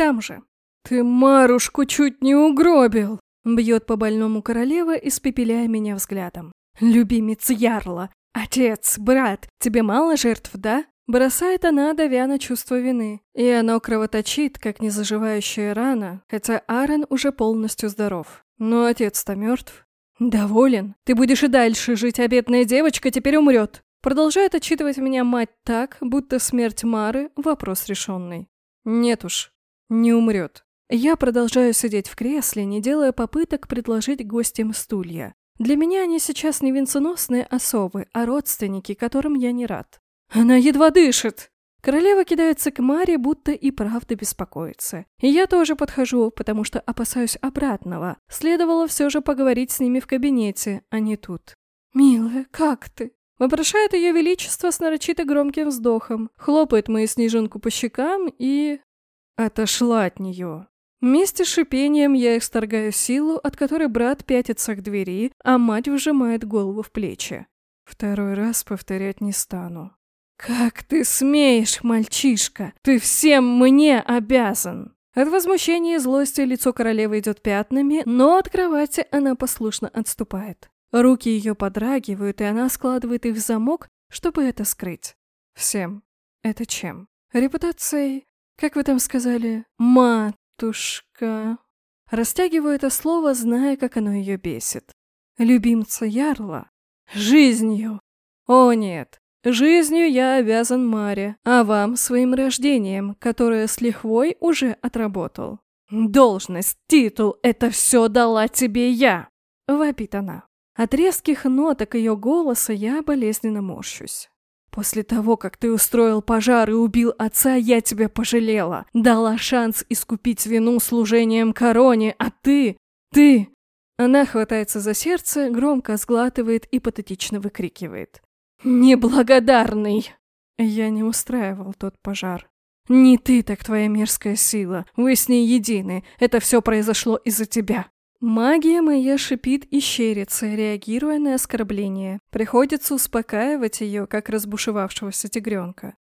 там же. «Ты Марушку чуть не угробил!» Бьет по больному королева, испепеляя меня взглядом. «Любимец Ярла! Отец, брат, тебе мало жертв, да?» Бросает она, давя на чувство вины. И оно кровоточит, как незаживающая рана, хотя Аарон уже полностью здоров. Но отец-то мертв. «Доволен? Ты будешь и дальше жить, а бедная девочка теперь умрет!» Продолжает отчитывать меня мать так, будто смерть Мары – вопрос решенный. Нет уж, не умрет. Я продолжаю сидеть в кресле, не делая попыток предложить гостям стулья. Для меня они сейчас не венценосные особы, а родственники, которым я не рад. Она едва дышит. Королева кидается к Маре, будто и правда беспокоится. И я тоже подхожу, потому что опасаюсь обратного. Следовало все же поговорить с ними в кабинете, а не тут. «Милая, как ты?» Вопрошает ее величество с нарочито громким вздохом, хлопает мою снежинку по щекам и... Отошла от нее. Вместе с шипением я исторгаю силу, от которой брат пятится к двери, а мать вжимает голову в плечи. Второй раз повторять не стану. «Как ты смеешь, мальчишка! Ты всем мне обязан!» От возмущения и злости лицо королевы идет пятнами, но от кровати она послушно отступает. Руки ее подрагивают, и она складывает их в замок, чтобы это скрыть. Всем. Это чем? Репутацией? Как вы там сказали? Матушка. Растягиваю это слово, зная, как оно ее бесит. Любимца Ярла? Жизнью. О нет, Жизнью я обязан Маре, а вам своим рождением, которое с лихвой уже отработал. Должность, титул — это все дала тебе я!» — вопит она. От резких ноток ее голоса я болезненно морщусь. «После того, как ты устроил пожар и убил отца, я тебя пожалела. Дала шанс искупить вину служением короне, а ты... ты...» Она хватается за сердце, громко сглатывает и патетично выкрикивает. «Неблагодарный!» Я не устраивал тот пожар. «Не ты, так твоя мерзкая сила. Вы с ней едины. Это все произошло из-за тебя». Магия моя шипит и щерится, реагируя на оскорбление. Приходится успокаивать ее, как разбушевавшегося тигренка.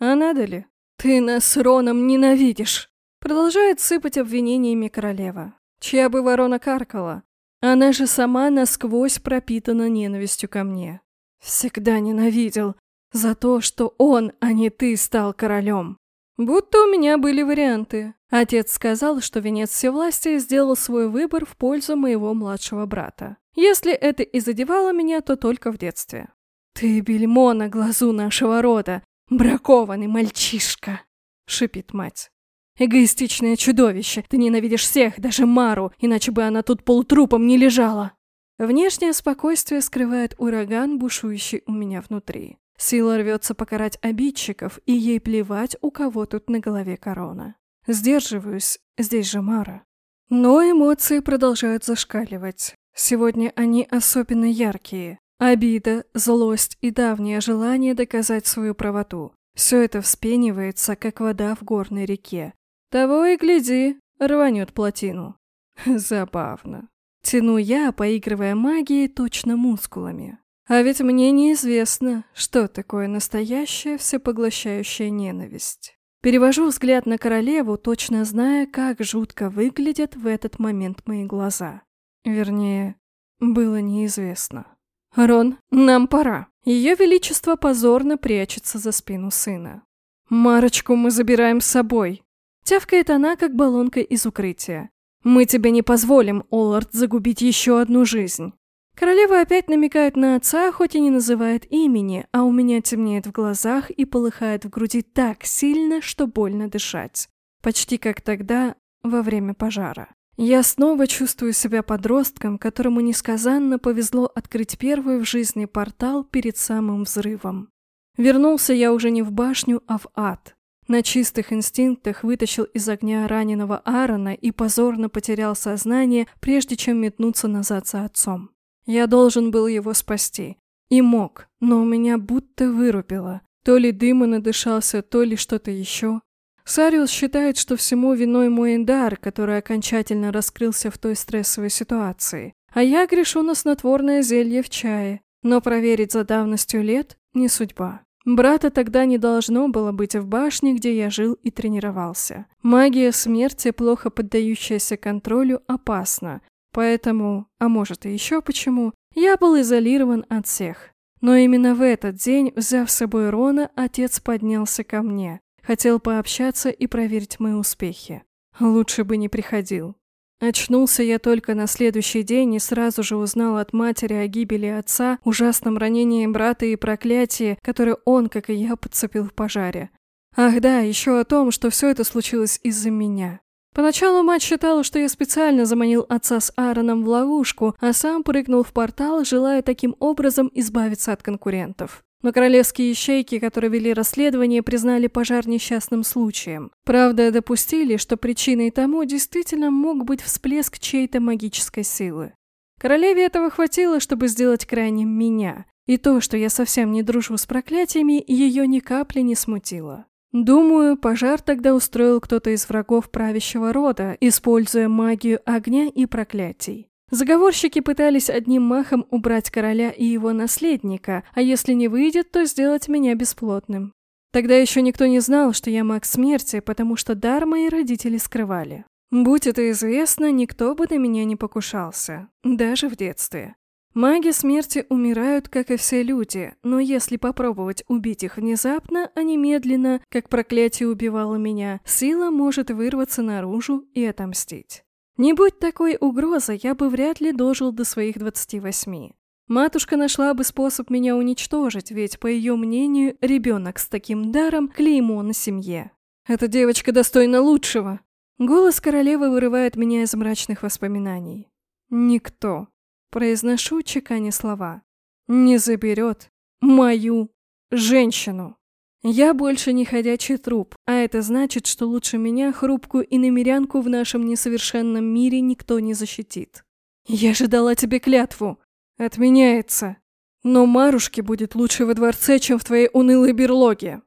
«А надо ли? Ты нас с Роном ненавидишь!» Продолжает сыпать обвинениями королева. Чья бы ворона каркала? Она же сама насквозь пропитана ненавистью ко мне. Всегда ненавидел. За то, что он, а не ты, стал королем. Будто у меня были варианты. Отец сказал, что венец всевластия сделал свой выбор в пользу моего младшего брата. Если это и задевало меня, то только в детстве. «Ты бельмо на глазу нашего рода, бракованный мальчишка!» — шипит мать. «Эгоистичное чудовище! Ты ненавидишь всех, даже Мару, иначе бы она тут полутрупом не лежала!» Внешнее спокойствие скрывает ураган, бушующий у меня внутри. Сила рвется покарать обидчиков, и ей плевать, у кого тут на голове корона. Сдерживаюсь, здесь же Мара. Но эмоции продолжают зашкаливать. Сегодня они особенно яркие. Обида, злость и давнее желание доказать свою правоту. Все это вспенивается, как вода в горной реке. Того и гляди, рванет плотину. Забавно. Тяну я, поигрывая магией точно мускулами. А ведь мне неизвестно, что такое настоящая всепоглощающая ненависть. Перевожу взгляд на королеву, точно зная, как жутко выглядят в этот момент мои глаза. Вернее, было неизвестно. «Рон, нам пора!» Ее Величество позорно прячется за спину сына. «Марочку мы забираем с собой!» Тявкает она, как баллонка из укрытия. «Мы тебе не позволим, Оллард, загубить еще одну жизнь». Королева опять намекает на отца, хоть и не называет имени, а у меня темнеет в глазах и полыхает в груди так сильно, что больно дышать. Почти как тогда, во время пожара. Я снова чувствую себя подростком, которому несказанно повезло открыть первый в жизни портал перед самым взрывом. Вернулся я уже не в башню, а в ад. На чистых инстинктах вытащил из огня раненого Аарона и позорно потерял сознание, прежде чем метнуться назад за отцом. Я должен был его спасти. И мог, но у меня будто вырубило. То ли дыма надышался, то ли что-то еще. Сариус считает, что всему виной мой эндар, который окончательно раскрылся в той стрессовой ситуации. А я грешу на снотворное зелье в чае. Но проверить за давностью лет не судьба. Брата тогда не должно было быть в башне, где я жил и тренировался. Магия смерти, плохо поддающаяся контролю, опасна. Поэтому, а может и еще почему, я был изолирован от всех. Но именно в этот день, взяв с собой Рона, отец поднялся ко мне. Хотел пообщаться и проверить мои успехи. Лучше бы не приходил. Очнулся я только на следующий день и сразу же узнал от матери о гибели отца, ужасном ранении брата и проклятии, которое он, как и я, подцепил в пожаре. Ах да, еще о том, что все это случилось из-за меня. Поначалу мать считала, что я специально заманил отца с Аароном в ловушку, а сам прыгнул в портал, желая таким образом избавиться от конкурентов. Но королевские ищейки, которые вели расследование, признали пожар несчастным случаем. Правда, допустили, что причиной тому действительно мог быть всплеск чьей-то магической силы. Королеве этого хватило, чтобы сделать крайним меня. И то, что я совсем не дружу с проклятиями, ее ни капли не смутило. Думаю, пожар тогда устроил кто-то из врагов правящего рода, используя магию огня и проклятий. Заговорщики пытались одним махом убрать короля и его наследника, а если не выйдет, то сделать меня бесплотным. Тогда еще никто не знал, что я маг смерти, потому что дар мои родители скрывали. Будь это известно, никто бы на меня не покушался, даже в детстве. Маги смерти умирают, как и все люди, но если попробовать убить их внезапно, а не медленно, как проклятие убивало меня, сила может вырваться наружу и отомстить. Не будь такой угрозы, я бы вряд ли дожил до своих 28. Матушка нашла бы способ меня уничтожить, ведь, по ее мнению, ребенок с таким даром – клеймо на семье. Эта девочка достойна лучшего. Голос королевы вырывает меня из мрачных воспоминаний. Никто, произношу чеканя слова, не заберет мою женщину. Я больше не ходячий труп, а это значит, что лучше меня, хрупкую и намерянку в нашем несовершенном мире никто не защитит. Я же дала тебе клятву. Отменяется. Но Марушке будет лучше во дворце, чем в твоей унылой берлоге.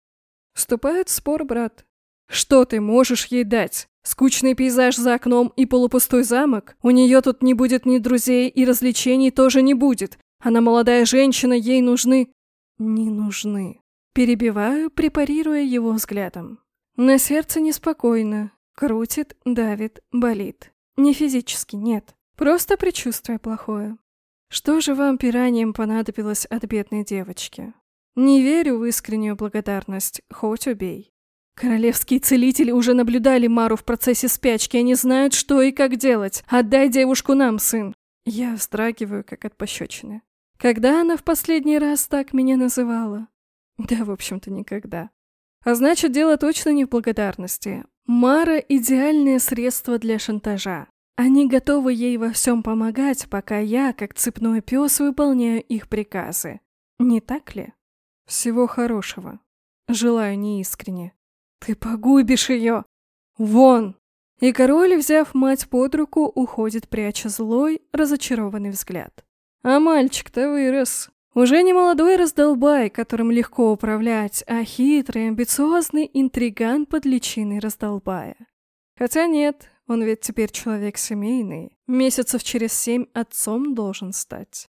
Вступает в спор брат. Что ты можешь ей дать? Скучный пейзаж за окном и полупустой замок? У нее тут не будет ни друзей, и развлечений тоже не будет. Она молодая женщина, ей нужны... Не нужны. Перебиваю, препарируя его взглядом. На сердце неспокойно. Крутит, давит, болит. Не физически, нет. Просто предчувствие плохое. Что же вам пираниям понадобилось от бедной девочки? Не верю в искреннюю благодарность, хоть убей. Королевские целители уже наблюдали Мару в процессе спячки, они знают, что и как делать. Отдай девушку нам, сын. Я вздрагиваю, как от пощечины. Когда она в последний раз так меня называла? Да, в общем-то, никогда. А значит, дело точно не в благодарности. Мара – идеальное средство для шантажа. Они готовы ей во всем помогать, пока я, как цепной пес, выполняю их приказы. Не так ли? Всего хорошего. Желаю неискренне. Ты погубишь ее! Вон! И король, взяв мать под руку, уходит, пряча злой, разочарованный взгляд. А мальчик-то вырос. Уже не молодой раздолбай, которым легко управлять, а хитрый, амбициозный интриган под личиной раздолбая. Хотя нет, он ведь теперь человек семейный, месяцев через семь отцом должен стать.